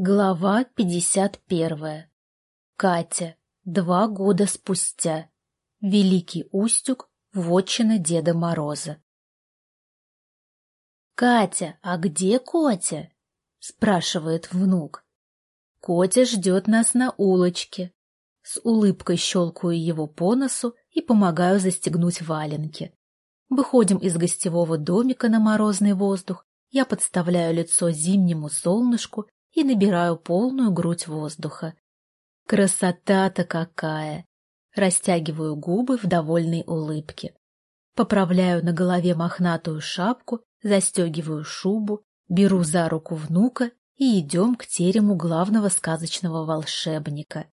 Глава 51. Катя. Два года спустя. Великий Устюг, вотчина Деда Мороза. «Катя, а где Котя?» — спрашивает внук. Котя ждет нас на улочке. С улыбкой щелкаю его по носу и помогаю застегнуть валенки. Выходим из гостевого домика на морозный воздух, я подставляю лицо зимнему солнышку и набираю полную грудь воздуха. Красота-то какая! Растягиваю губы в довольной улыбке. Поправляю на голове мохнатую шапку, застегиваю шубу, беру за руку внука и идем к терему главного сказочного волшебника.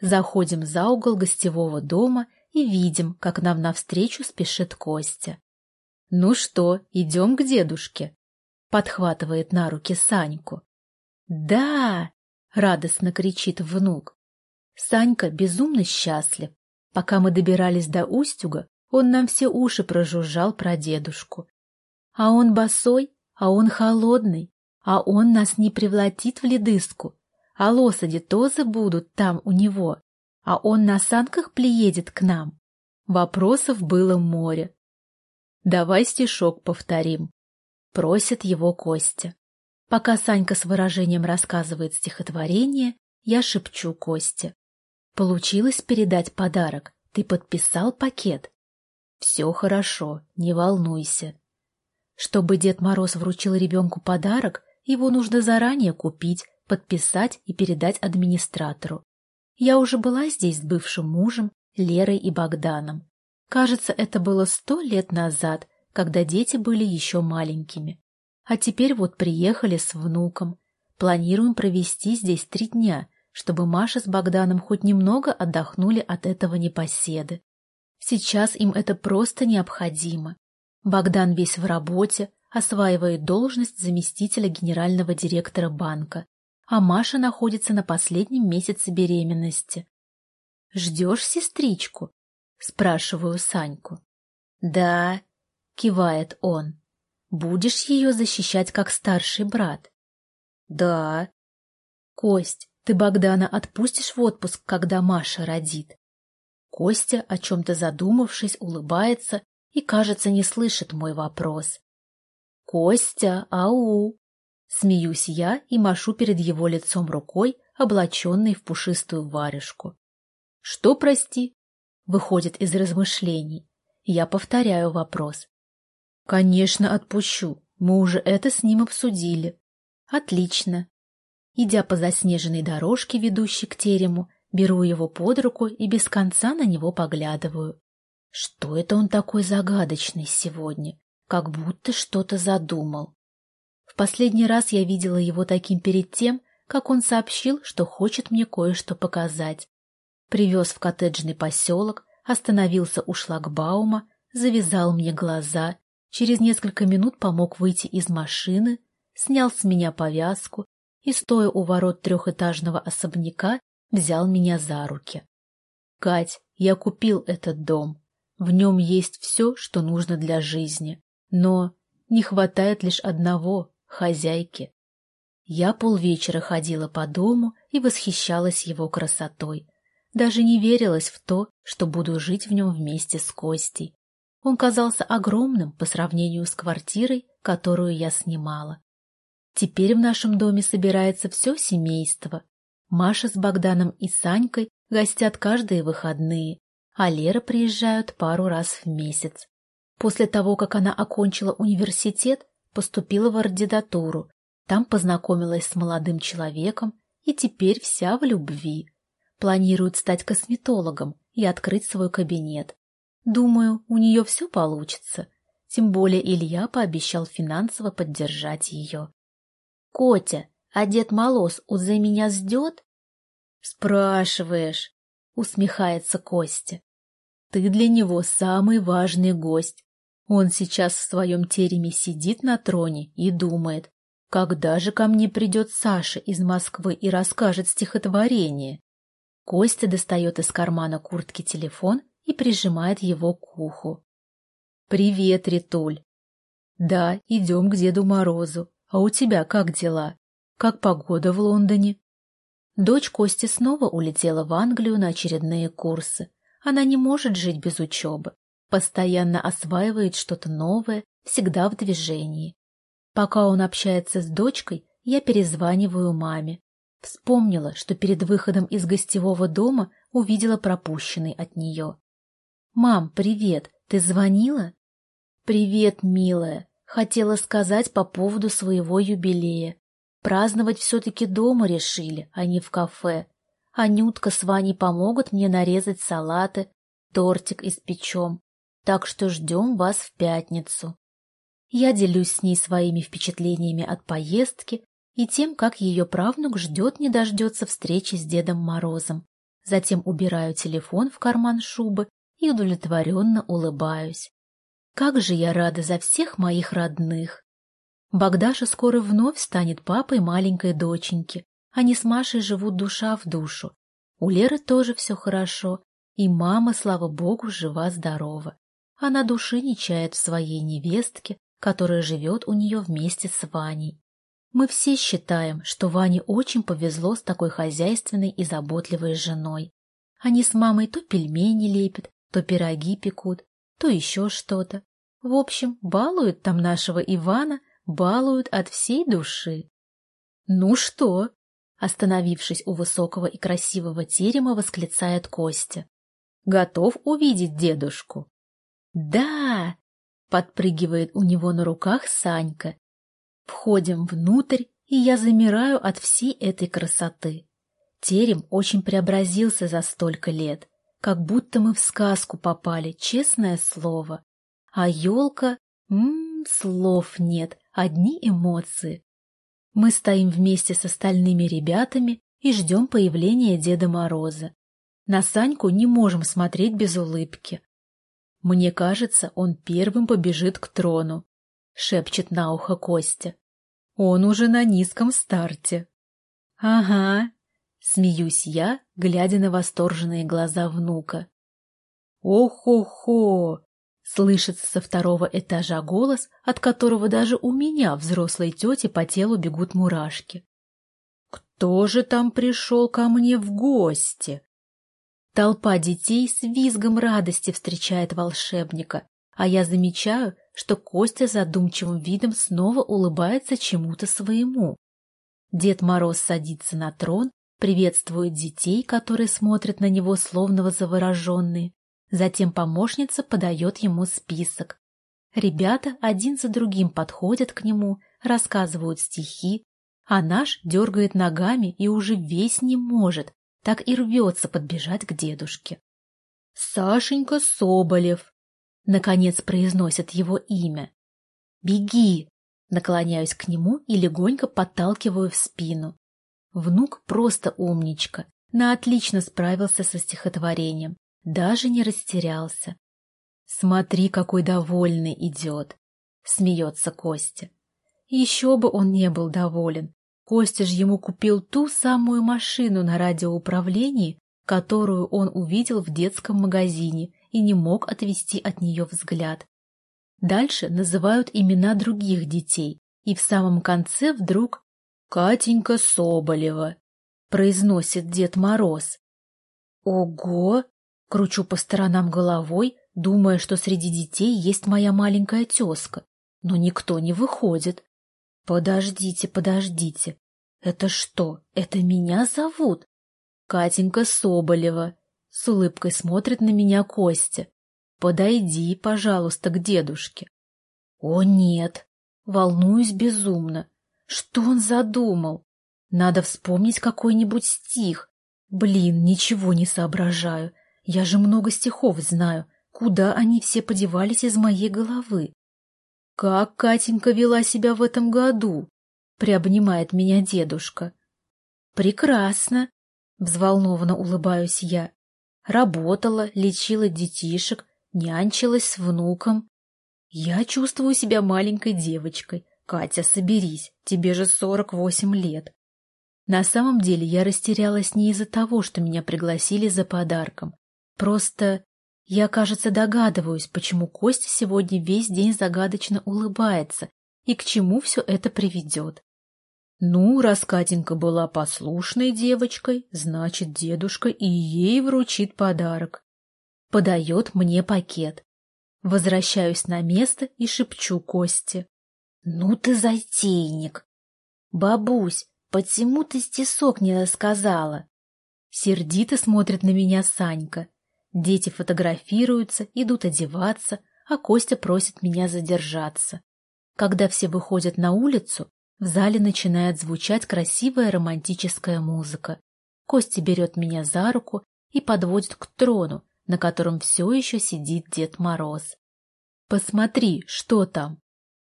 Заходим за угол гостевого дома и видим, как нам навстречу спешит Костя. — Ну что, идем к дедушке? — подхватывает на руки Саньку. «Да!» — радостно кричит внук. Санька безумно счастлив. Пока мы добирались до Устюга, он нам все уши прожужжал про дедушку. А он босой, а он холодный, а он нас не превратит в ледыску, а лошади тоже будут там у него, а он на санках приедет к нам. Вопросов было море. «Давай стишок повторим», — просит его Костя. Пока Санька с выражением рассказывает стихотворение, я шепчу Косте. Получилось передать подарок. Ты подписал пакет. Все хорошо, не волнуйся. Чтобы Дед Мороз вручил ребенку подарок, его нужно заранее купить, подписать и передать администратору. Я уже была здесь с бывшим мужем, Лерой и Богданом. Кажется, это было сто лет назад, когда дети были еще маленькими. А теперь вот приехали с внуком. Планируем провести здесь три дня, чтобы Маша с Богданом хоть немного отдохнули от этого непоседы. Сейчас им это просто необходимо. Богдан весь в работе, осваивает должность заместителя генерального директора банка, а Маша находится на последнем месяце беременности. «Ждешь сестричку?» — спрашиваю Саньку. «Да», — кивает он. Будешь ее защищать как старший брат? Да. Кость, ты Богдана отпустишь в отпуск, когда Маша родит? Костя, о чем-то задумавшись, улыбается и, кажется, не слышит мой вопрос. Костя, ау! Смеюсь я и машу перед его лицом рукой, облаченной в пушистую варежку. Что, прости? Выходит из размышлений. Я повторяю вопрос. Конечно, отпущу. Мы уже это с ним обсудили. Отлично. Идя по заснеженной дорожке, ведущей к терему, беру его под руку и без конца на него поглядываю. Что это он такой загадочный сегодня? Как будто что-то задумал. В последний раз я видела его таким перед тем, как он сообщил, что хочет мне кое-что показать. Привез в коттеджный поселок, остановился у шлагбаума, завязал мне глаза Через несколько минут помог выйти из машины, снял с меня повязку и, стоя у ворот трехэтажного особняка, взял меня за руки. «Кать, я купил этот дом. В нем есть все, что нужно для жизни. Но не хватает лишь одного — хозяйки. Я полвечера ходила по дому и восхищалась его красотой. Даже не верилась в то, что буду жить в нем вместе с Костей. Он казался огромным по сравнению с квартирой, которую я снимала. Теперь в нашем доме собирается все семейство. Маша с Богданом и Санькой гостят каждые выходные, а Лера приезжают пару раз в месяц. После того, как она окончила университет, поступила в ординатуру, там познакомилась с молодым человеком и теперь вся в любви. Планирует стать косметологом и открыть свой кабинет. Думаю, у нее все получится. Тем более Илья пообещал финансово поддержать ее. — Котя, а дед Молос уже меня ждет? — Спрашиваешь, — усмехается Костя. — Ты для него самый важный гость. Он сейчас в своем тереме сидит на троне и думает, когда же ко мне придет Саша из Москвы и расскажет стихотворение. Костя достает из кармана куртки телефон и прижимает его к уху. «Привет, Ритуль!» «Да, идем к Деду Морозу. А у тебя как дела?» Как погода в Лондоне? Дочь Кости снова улетела в Англию на очередные курсы. Она не может жить без учебы. Постоянно осваивает что-то новое, всегда в движении. Пока он общается с дочкой, я перезваниваю маме. Вспомнила, что перед выходом из гостевого дома увидела пропущенный от нее. «Мам, привет! Ты звонила?» «Привет, милая. Хотела сказать по поводу своего юбилея. Праздновать все-таки дома решили, а не в кафе. Анютка с Ваней помогут мне нарезать салаты, тортик испечем. Так что ждем вас в пятницу». Я делюсь с ней своими впечатлениями от поездки и тем, как ее правнук ждет не дождется встречи с Дедом Морозом. Затем убираю телефон в карман шубы и удовлетворенно улыбаюсь. Как же я рада за всех моих родных! Богдаша скоро вновь станет папой маленькой доченьки. Они с Машей живут душа в душу. У Леры тоже все хорошо, и мама, слава богу, жива-здорова. Она души не чает в своей невестке, которая живет у нее вместе с Ваней. Мы все считаем, что Ване очень повезло с такой хозяйственной и заботливой женой. Они с мамой то пельмени лепят, то пироги пекут, то еще что-то. В общем, балуют там нашего Ивана, балуют от всей души. «Ну что?» — остановившись у высокого и красивого терема, восклицает Костя. «Готов увидеть дедушку?» «Да!» — подпрыгивает у него на руках Санька. Входим внутрь, и я замираю от всей этой красоты. Терем очень преобразился за столько лет. Как будто мы в сказку попали, честное слово. А елка... Ммм, слов нет, одни эмоции. Мы стоим вместе с остальными ребятами и ждем появления Деда Мороза. На Саньку не можем смотреть без улыбки. Мне кажется, он первым побежит к трону, — шепчет на ухо Костя. Он уже на низком старте. — Ага, Смеюсь я, глядя на восторженные глаза внука. «Ох-хо-хо!» — слышится со второго этажа голос, от которого даже у меня, взрослой тети, по телу бегут мурашки. «Кто же там пришел ко мне в гости?» Толпа детей с визгом радости встречает волшебника, а я замечаю, что Костя задумчивым видом снова улыбается чему-то своему. Дед Мороз садится на трон приветствует детей, которые смотрят на него словно завороженные. Затем помощница подает ему список. Ребята один за другим подходят к нему, рассказывают стихи, а наш дергает ногами и уже весь не может, так и рвется подбежать к дедушке. «Сашенька Соболев!» — наконец произносят его имя. «Беги!» — наклоняюсь к нему и легонько подталкиваю в спину. Внук просто умничка, на отлично справился со стихотворением, даже не растерялся. «Смотри, какой довольный идет!» — смеется Костя. Еще бы он не был доволен. Костя же ему купил ту самую машину на радиоуправлении, которую он увидел в детском магазине и не мог отвести от нее взгляд. Дальше называют имена других детей, и в самом конце вдруг Катенька Соболева, — произносит Дед Мороз. Ого! Кручу по сторонам головой, думая, что среди детей есть моя маленькая тезка, но никто не выходит. Подождите, подождите. Это что, это меня зовут? Катенька Соболева. С улыбкой смотрит на меня Костя. Подойди, пожалуйста, к дедушке. О, нет. Волнуюсь безумно. Что он задумал? Надо вспомнить какой-нибудь стих. Блин, ничего не соображаю. Я же много стихов знаю. Куда они все подевались из моей головы? Как Катенька вела себя в этом году? Приобнимает меня дедушка. Прекрасно. Взволнованно улыбаюсь я. Работала, лечила детишек, нянчилась с внуком. Я чувствую себя маленькой девочкой, «Катя, соберись, тебе же сорок восемь лет». На самом деле я растерялась не из-за того, что меня пригласили за подарком. Просто я, кажется, догадываюсь, почему Костя сегодня весь день загадочно улыбается и к чему все это приведет. Ну, раз Катенька была послушной девочкой, значит, дедушка и ей вручит подарок. Подает мне пакет. Возвращаюсь на место и шепчу Косте. Ну ты затейник! Бабусь, почему ты стисок не рассказала? Сердито смотрит на меня Санька. Дети фотографируются, идут одеваться, а Костя просит меня задержаться. Когда все выходят на улицу, в зале начинает звучать красивая романтическая музыка. Костя берет меня за руку и подводит к трону, на котором все еще сидит Дед Мороз. «Посмотри, что там!»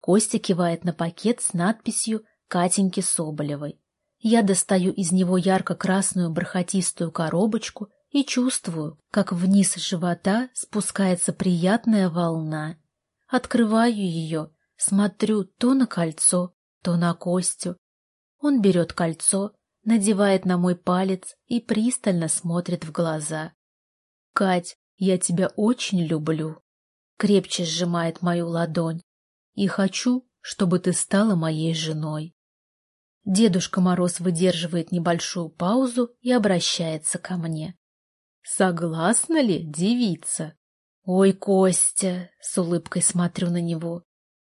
Костя кивает на пакет с надписью «Катеньки Соболевой». Я достаю из него ярко-красную бархатистую коробочку и чувствую, как вниз живота спускается приятная волна. Открываю ее, смотрю то на кольцо, то на Костю. Он берет кольцо, надевает на мой палец и пристально смотрит в глаза. «Кать, я тебя очень люблю», — крепче сжимает мою ладонь, «и хочу, чтобы ты стала моей женой». Дедушка Мороз выдерживает небольшую паузу и обращается ко мне. «Согласна ли девица?» «Ой, Костя!» — с улыбкой смотрю на него.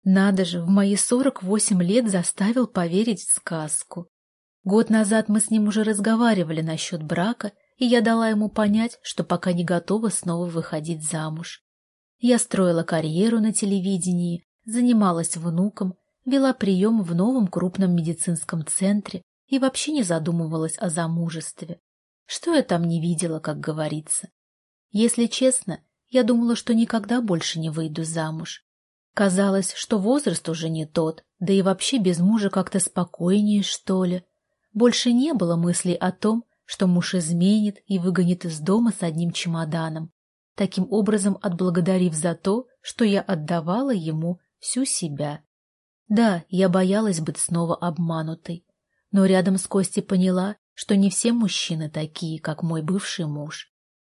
Надо же, в мои сорок восемь лет заставил поверить в сказку. Год назад мы с ним уже разговаривали насчет брака, и я дала ему понять, что пока не готова снова выходить замуж. Я строила карьеру на телевидении, занималась внуком, вела прием в новом крупном медицинском центре и вообще не задумывалась о замужестве. Что я там не видела, как говорится. Если честно, я думала, что никогда больше не выйду замуж. Казалось, что возраст уже не тот, да и вообще без мужа как-то спокойнее, что ли. Больше не было мыслей о том, что муж изменит и выгонит из дома с одним чемоданом, таким образом отблагодарив за то, что я отдавала ему всю себя. Да, я боялась быть снова обманутой, но рядом с Костей поняла, что не все мужчины такие, как мой бывший муж.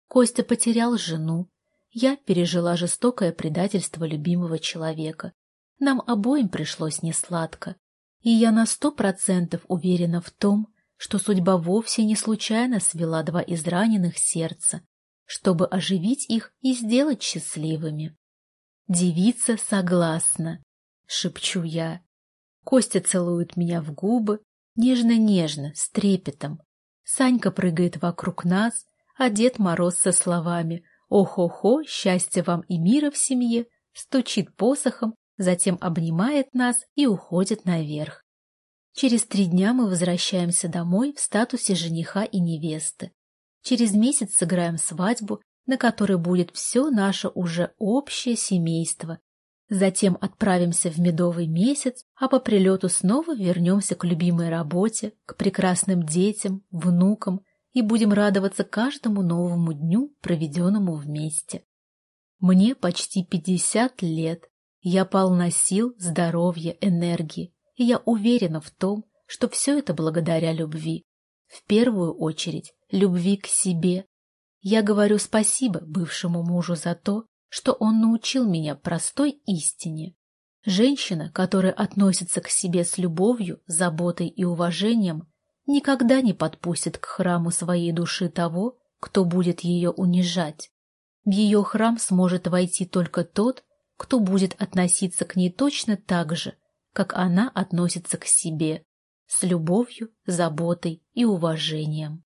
Костя потерял жену, я пережила жестокое предательство любимого человека. Нам обоим пришлось несладко. И я на сто процентов уверена в том, что судьба вовсе не случайно свела два израненных сердца, чтобы оживить их и сделать счастливыми. «Девица согласна», — шепчу я. Костя целует меня в губы, нежно-нежно, с трепетом. Санька прыгает вокруг нас, а Дед Мороз со словами «О-хо-хо, счастья вам и мира в семье!» стучит посохом, затем обнимает нас и уходит наверх. Через три дня мы возвращаемся домой в статусе жениха и невесты. Через месяц сыграем свадьбу, на которой будет все наше уже общее семейство. Затем отправимся в медовый месяц, а по прилету снова вернемся к любимой работе, к прекрасным детям, внукам и будем радоваться каждому новому дню, проведенному вместе. Мне почти пятьдесят лет, я полна сил, здоровья, энергии, и я уверена в том, что все это благодаря любви. В первую очередь, любви к себе. Я говорю спасибо бывшему мужу за то, что он научил меня простой истине. Женщина, которая относится к себе с любовью, заботой и уважением, никогда не подпустит к храму своей души того, кто будет ее унижать. В ее храм сможет войти только тот, кто будет относиться к ней точно так же, как она относится к себе, с любовью, заботой и уважением.